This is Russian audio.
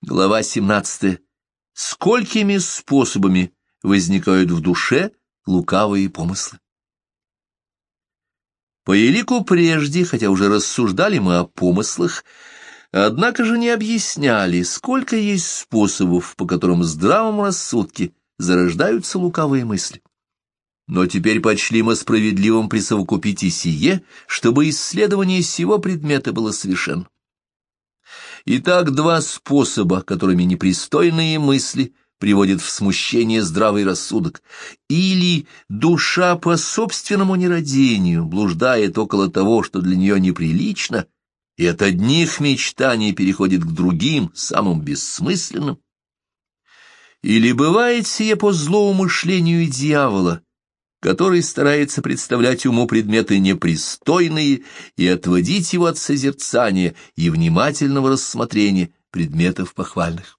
Глава 17. Сколькими способами возникают в душе лукавые помыслы? По елику прежде, хотя уже рассуждали мы о помыслах, однако же не объясняли, сколько есть способов, по которым в здравом рассудке зарождаются лукавые мысли. Но теперь почли мы справедливым присовокупить и сие, чтобы исследование сего предмета было совершенно. Итак, два способа, которыми непристойные мысли приводят в смущение здравый рассудок. Или душа по собственному нерадению блуждает около того, что для нее неприлично, и от одних мечтаний переходит к другим, самым бессмысленным. Или бывает сие по злоумышлению дьявола, который старается представлять уму предметы непристойные и отводить его от созерцания и внимательного рассмотрения предметов похвальных.